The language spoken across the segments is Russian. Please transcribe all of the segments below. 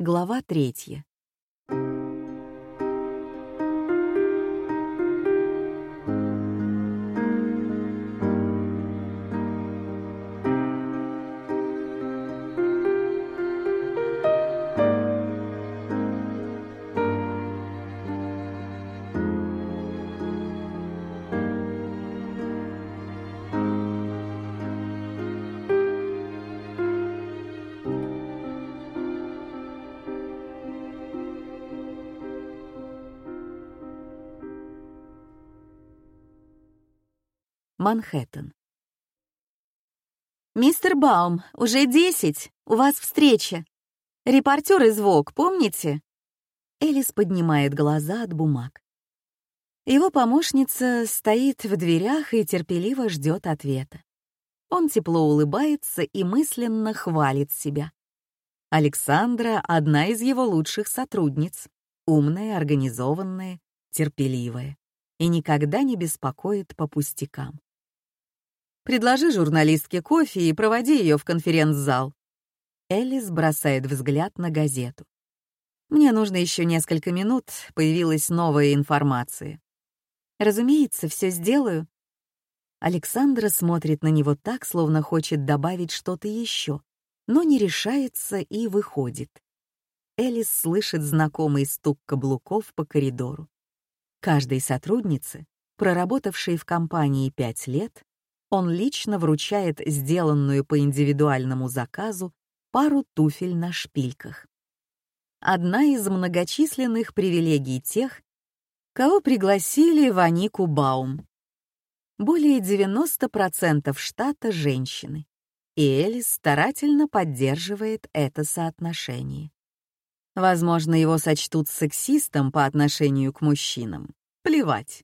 Глава третья. Манхэттен. «Мистер Баум, уже десять. У вас встреча. Репортер из ВОК, помните?» Элис поднимает глаза от бумаг. Его помощница стоит в дверях и терпеливо ждет ответа. Он тепло улыбается и мысленно хвалит себя. Александра — одна из его лучших сотрудниц, умная, организованная, терпеливая и никогда не беспокоит по пустякам. Предложи журналистке кофе и проводи ее в конференц-зал. Элис бросает взгляд на газету. Мне нужно еще несколько минут, появилась новая информация. Разумеется, все сделаю. Александра смотрит на него так, словно хочет добавить что-то еще, но не решается и выходит. Элис слышит знакомый стук каблуков по коридору. Каждой сотруднице, проработавшей в компании пять лет, он лично вручает сделанную по индивидуальному заказу пару туфель на шпильках. Одна из многочисленных привилегий тех, кого пригласили в Анику Баум. Более 90% штата — женщины, и Элис старательно поддерживает это соотношение. Возможно, его сочтут сексистом по отношению к мужчинам. Плевать.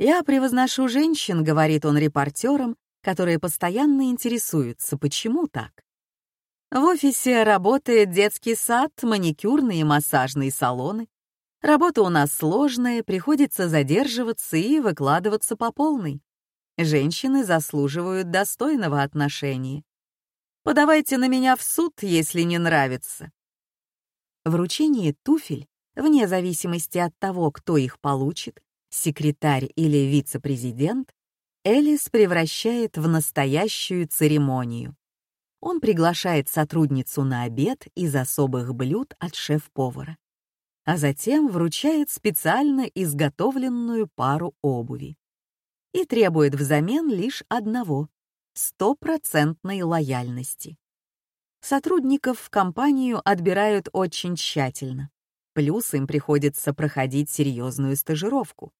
«Я превозношу женщин», — говорит он репортерам, которые постоянно интересуются, почему так. В офисе работает детский сад, маникюрные и массажные салоны. Работа у нас сложная, приходится задерживаться и выкладываться по полной. Женщины заслуживают достойного отношения. Подавайте на меня в суд, если не нравится. Вручение туфель, вне зависимости от того, кто их получит, секретарь или вице-президент, Элис превращает в настоящую церемонию. Он приглашает сотрудницу на обед из особых блюд от шеф-повара, а затем вручает специально изготовленную пару обуви и требует взамен лишь одного — стопроцентной лояльности. Сотрудников в компанию отбирают очень тщательно, плюс им приходится проходить серьезную стажировку.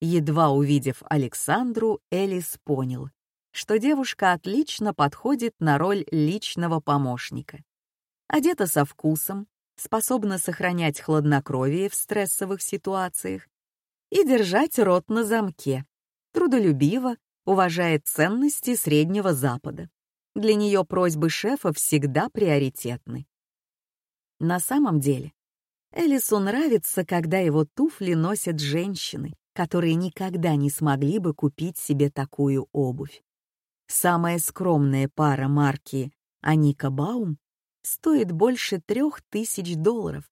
Едва увидев Александру, Элис понял, что девушка отлично подходит на роль личного помощника. Одета со вкусом, способна сохранять хладнокровие в стрессовых ситуациях и держать рот на замке, трудолюбива, уважает ценности Среднего Запада. Для нее просьбы шефа всегда приоритетны. На самом деле, Элису нравится, когда его туфли носят женщины, которые никогда не смогли бы купить себе такую обувь. Самая скромная пара марки Аника Баум стоит больше трех тысяч долларов,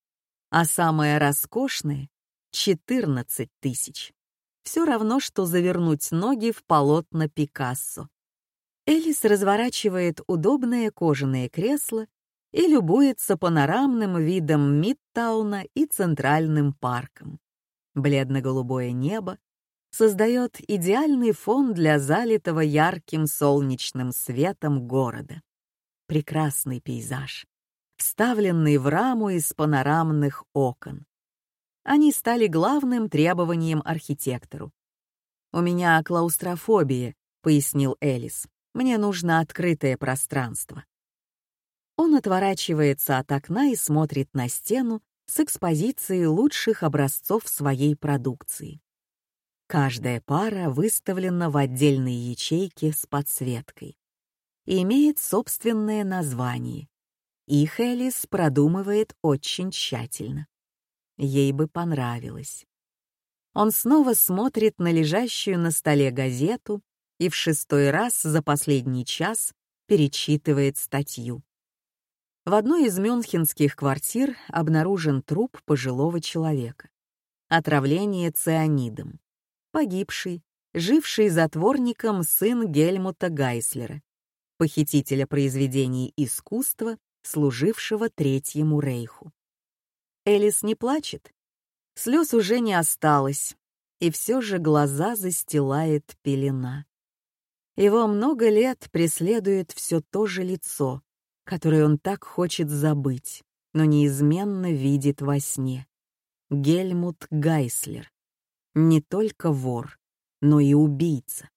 а самая роскошная — 14 тысяч. Все равно, что завернуть ноги в полотна Пикассо. Элис разворачивает удобное кожаное кресло и любуется панорамным видом Мидтауна и Центральным парком бледно-голубое небо создает идеальный фон для залитого ярким солнечным светом города. Прекрасный пейзаж, вставленный в раму из панорамных окон. Они стали главным требованием архитектору. «У меня клаустрофобия», — пояснил Элис. «Мне нужно открытое пространство». Он отворачивается от окна и смотрит на стену, с экспозицией лучших образцов своей продукции. Каждая пара выставлена в отдельной ячейке с подсветкой и имеет собственное название. Их Элис продумывает очень тщательно. Ей бы понравилось. Он снова смотрит на лежащую на столе газету и в шестой раз за последний час перечитывает статью. В одной из мюнхенских квартир обнаружен труп пожилого человека. Отравление цианидом. Погибший, живший затворником сын Гельмута Гайслера, похитителя произведений искусства, служившего Третьему Рейху. Элис не плачет. Слез уже не осталось, и все же глаза застилает пелена. Его много лет преследует все то же лицо, которое он так хочет забыть, но неизменно видит во сне. Гельмут Гайслер. Не только вор, но и убийца.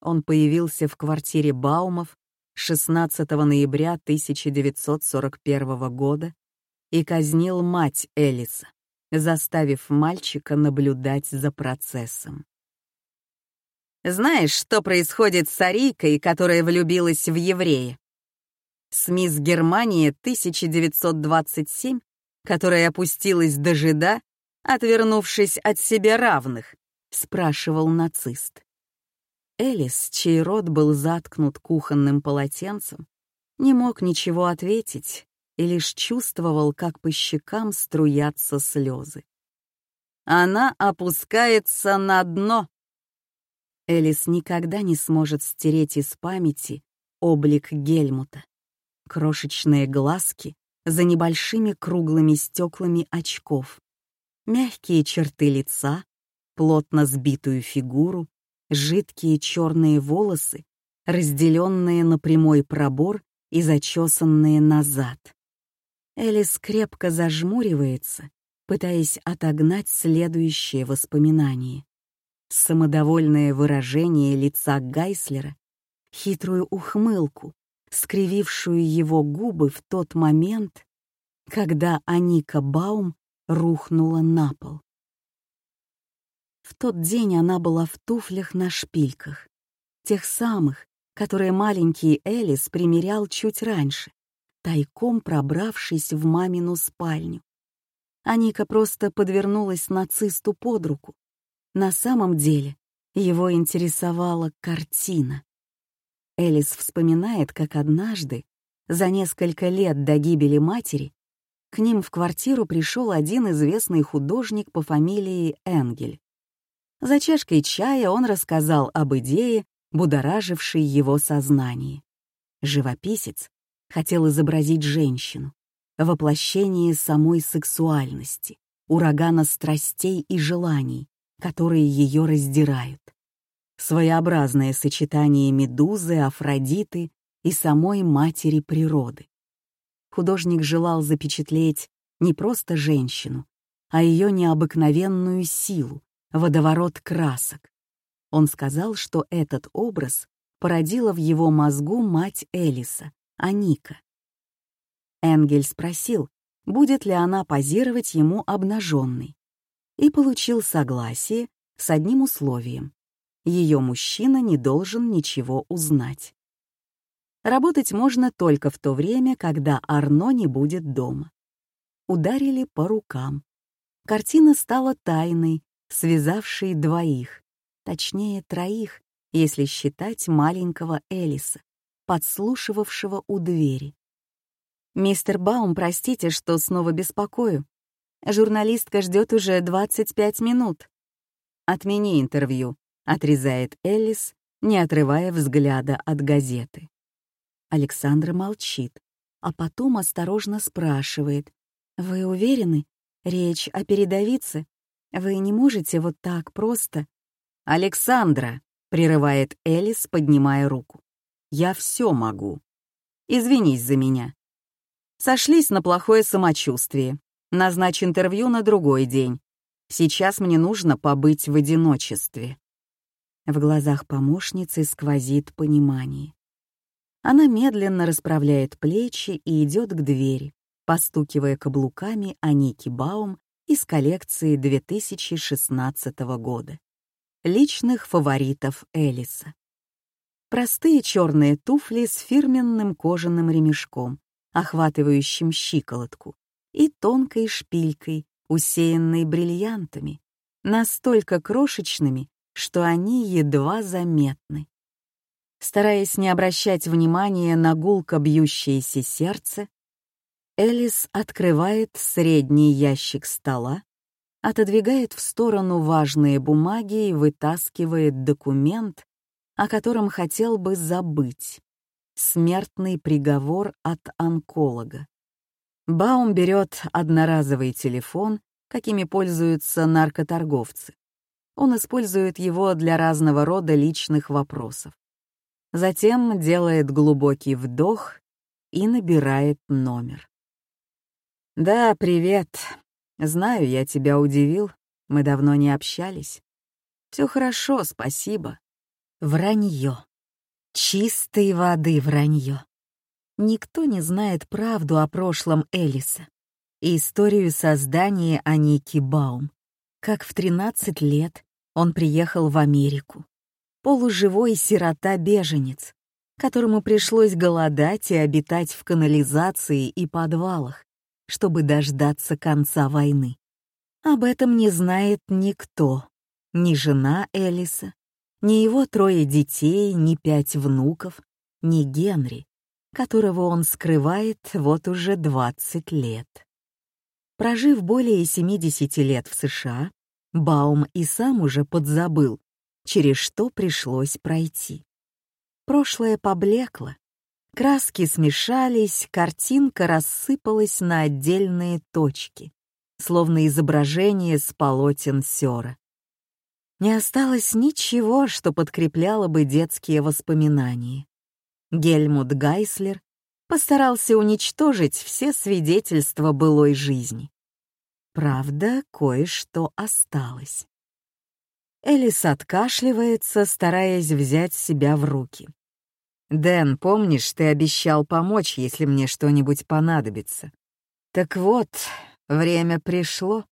Он появился в квартире Баумов 16 ноября 1941 года и казнил мать Элиса, заставив мальчика наблюдать за процессом. «Знаешь, что происходит с Арикой, которая влюбилась в еврея?» С мисс Германия 1927, которая опустилась до жида, отвернувшись от себе равных, спрашивал нацист. Элис, чей рот был заткнут кухонным полотенцем, не мог ничего ответить и лишь чувствовал, как по щекам струятся слезы. Она опускается на дно. Элис никогда не сможет стереть из памяти облик Гельмута. Крошечные глазки за небольшими круглыми стеклами очков, мягкие черты лица, плотно сбитую фигуру, жидкие черные волосы, разделенные на прямой пробор и зачесанные назад. Элис крепко зажмуривается, пытаясь отогнать следующее воспоминание. Самодовольное выражение лица Гайслера, хитрую ухмылку, скривившую его губы в тот момент, когда Аника Баум рухнула на пол. В тот день она была в туфлях на шпильках, тех самых, которые маленький Элис примерял чуть раньше, тайком пробравшись в мамину спальню. Аника просто подвернулась нацисту под руку. На самом деле его интересовала картина. Элис вспоминает, как однажды, за несколько лет до гибели матери, к ним в квартиру пришел один известный художник по фамилии Энгель. За чашкой чая он рассказал об идее, будоражившей его сознание. Живописец хотел изобразить женщину, воплощение самой сексуальности, урагана страстей и желаний, которые ее раздирают. Своеобразное сочетание медузы, Афродиты и самой матери природы. Художник желал запечатлеть не просто женщину, а ее необыкновенную силу, водоворот красок. Он сказал, что этот образ породила в его мозгу мать Элиса, Аника. Энгель спросил, будет ли она позировать ему обнаженной, и получил согласие с одним условием. Ее мужчина не должен ничего узнать. Работать можно только в то время, когда Арно не будет дома. Ударили по рукам. Картина стала тайной, связавшей двоих, точнее троих, если считать маленького Элиса, подслушивавшего у двери. «Мистер Баум, простите, что снова беспокою. Журналистка ждет уже 25 минут». «Отмени интервью», — отрезает Элис, не отрывая взгляда от газеты. Александра молчит, а потом осторожно спрашивает. «Вы уверены? Речь о передовице? Вы не можете вот так просто...» «Александра!» — прерывает Элис, поднимая руку. «Я все могу. Извинись за меня. Сошлись на плохое самочувствие. Назначь интервью на другой день. Сейчас мне нужно побыть в одиночестве». В глазах помощницы сквозит понимание. Она медленно расправляет плечи и идет к двери, постукивая каблуками Аники Баум из коллекции 2016 года. Личных фаворитов Элиса. Простые черные туфли с фирменным кожаным ремешком, охватывающим щиколотку, и тонкой шпилькой, усеянной бриллиантами, настолько крошечными, что они едва заметны. Стараясь не обращать внимания на гулко бьющееся сердце, Элис открывает средний ящик стола, отодвигает в сторону важные бумаги и вытаскивает документ, о котором хотел бы забыть. Смертный приговор от онколога. Баум берет одноразовый телефон, какими пользуются наркоторговцы. Он использует его для разного рода личных вопросов. Затем делает глубокий вдох и набирает номер. «Да, привет. Знаю, я тебя удивил. Мы давно не общались. Все хорошо, спасибо». Вранье. Чистой воды вранье. Никто не знает правду о прошлом Элиса и историю создания Аники Баум. Как в 13 лет он приехал в Америку. Полуживой сирота-беженец, которому пришлось голодать и обитать в канализации и подвалах, чтобы дождаться конца войны. Об этом не знает никто, ни жена Элиса, ни его трое детей, ни пять внуков, ни Генри, которого он скрывает вот уже 20 лет. Прожив более 70 лет в США, Баум и сам уже подзабыл, через что пришлось пройти. Прошлое поблекло, Краски смешались, картинка рассыпалась на отдельные точки, словно изображение с полотен сёра. Не осталось ничего, что подкрепляло бы детские воспоминания. Гельмут Гайслер постарался уничтожить все свидетельства былой жизни. Правда, кое-что осталось. Элис откашливается, стараясь взять себя в руки. «Дэн, помнишь, ты обещал помочь, если мне что-нибудь понадобится?» «Так вот, время пришло».